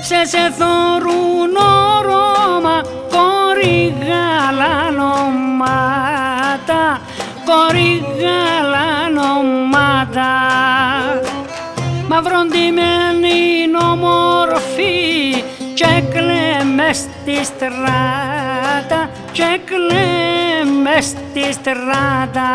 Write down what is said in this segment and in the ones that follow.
Κλέψε σε θωρούν όρομα κορίγαλα νομάτα κορίγαλα νομάτα μαυροντημένη ομορφή και κλαίμε στη στράτα και κλαίμε στη στράτα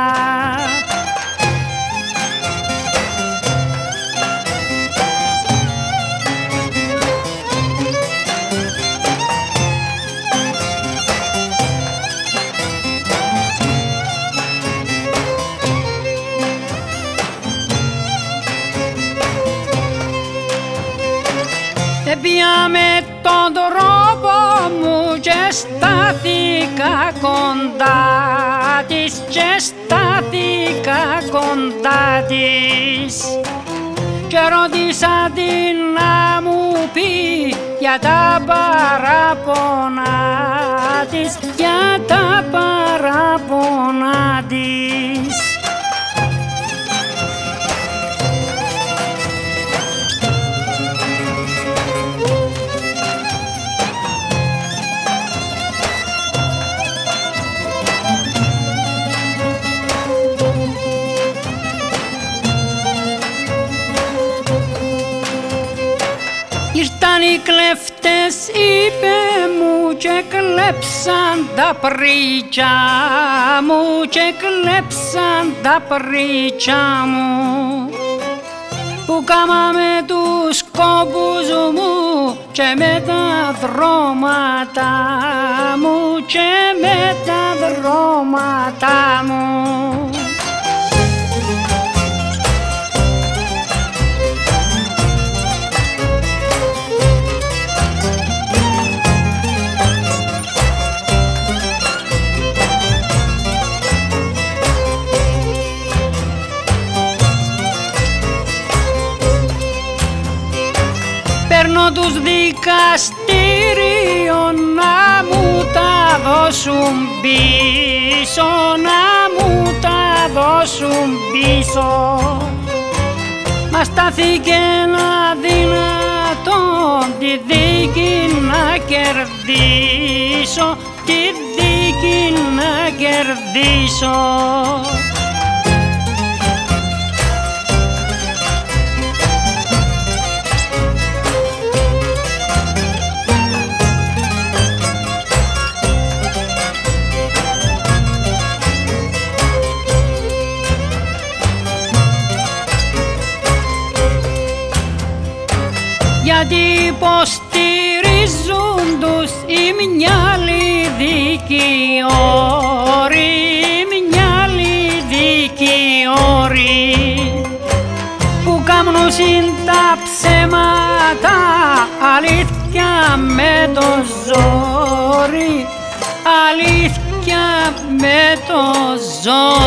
Έπια με τον τρόπο μου και στάθηκα κοντά της και στάθηκα κοντά της και ρώτησα την να μου πει για τα παράπονα της, για τα παράπονα της. Ήρθαν οι κλέφτες είπε μου και κλέψαν τα πρίτσα μου και κλέψαν τα πρίτσα μου. Που κάμαμε τους κόμπους μου και με τα δρόματα μου και με τα δρόματα μου τους δικαστήριων να μου τα δώσουν πίσω, να μου τα δώσουν πίσω. Μας στάθηκε ένα δυνατό τη δίκη να κερδίσω, τη δίκη να κερδίσω. Γιατί υποστηρίζουν τους οι μυαλοί δικαιώροι, οι μυαλοί δικαιώροι που κάμνουν τα ψέματα αλήθεια με το ζόρι, αλήθεια με το ζόρι.